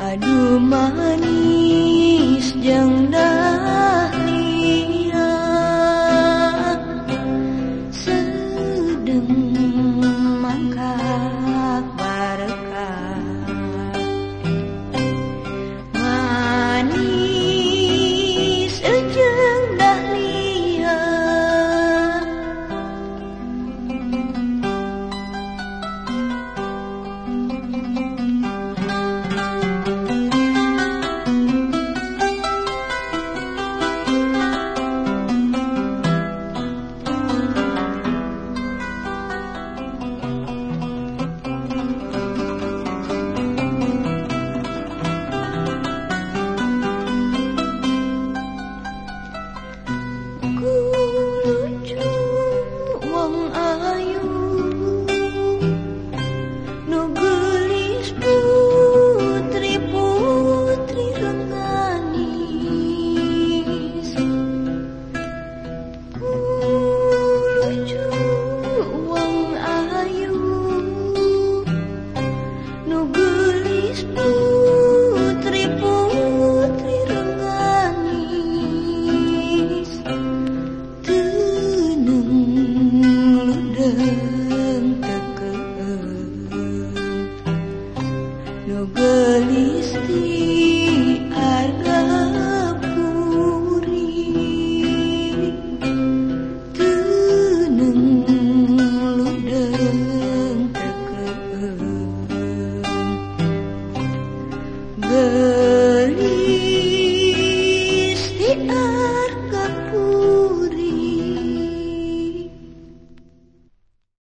Aduh manis jang di